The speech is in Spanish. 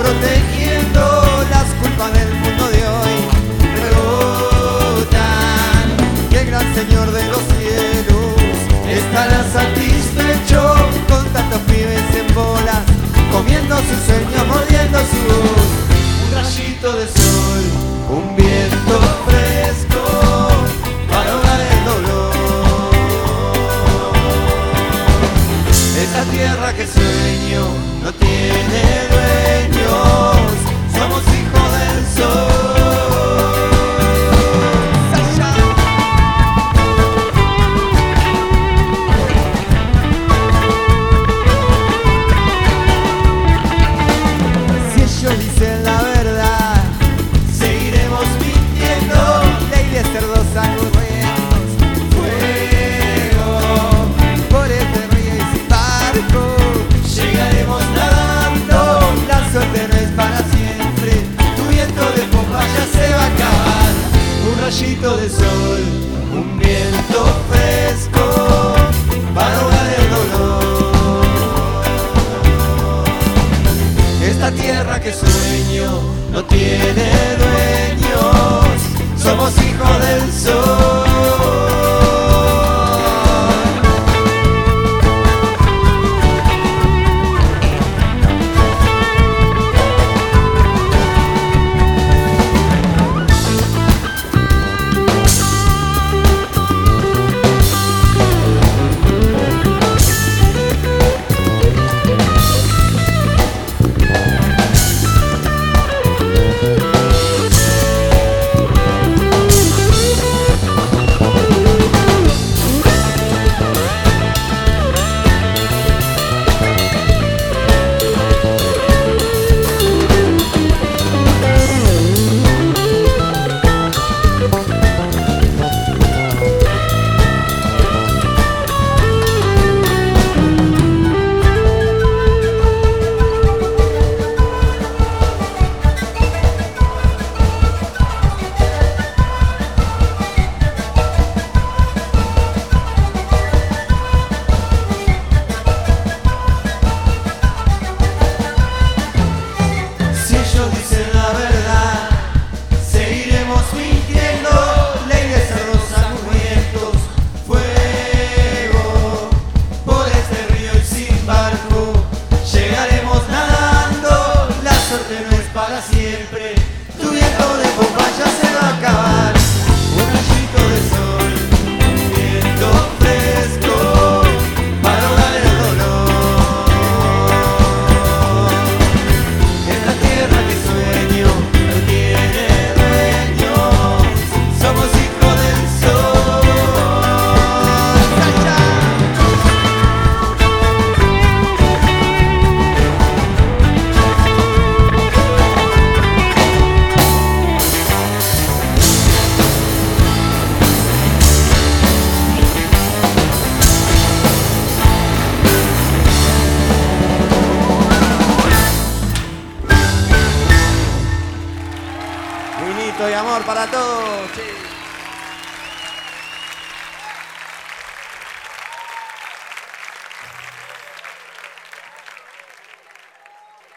protegiendo las culpas del mundo de hoy. Rebotan que el gran Señor de los cielos estará satisfecho con tantos pibes en bolas, comiendo sus sueños, mordiendo su voz. Un rayito de sol, un viento fresco. tierra que sueño no tiene ya se va a acabar. Un rayito de sol, un viento fresco para ahogar el dolor. Esta tierra que sueño no tiene dueños, somos hijos del sol. Y amor para todos.